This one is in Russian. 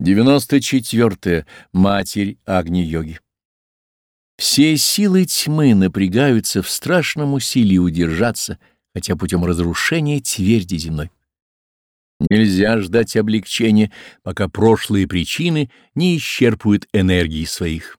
94. -е. Матерь Агни-йоги Все силы тьмы напрягаются в страшном усилии удержаться, хотя путем разрушения тверди земной. Нельзя ждать облегчения, пока прошлые причины не исчерпывают энергии своих.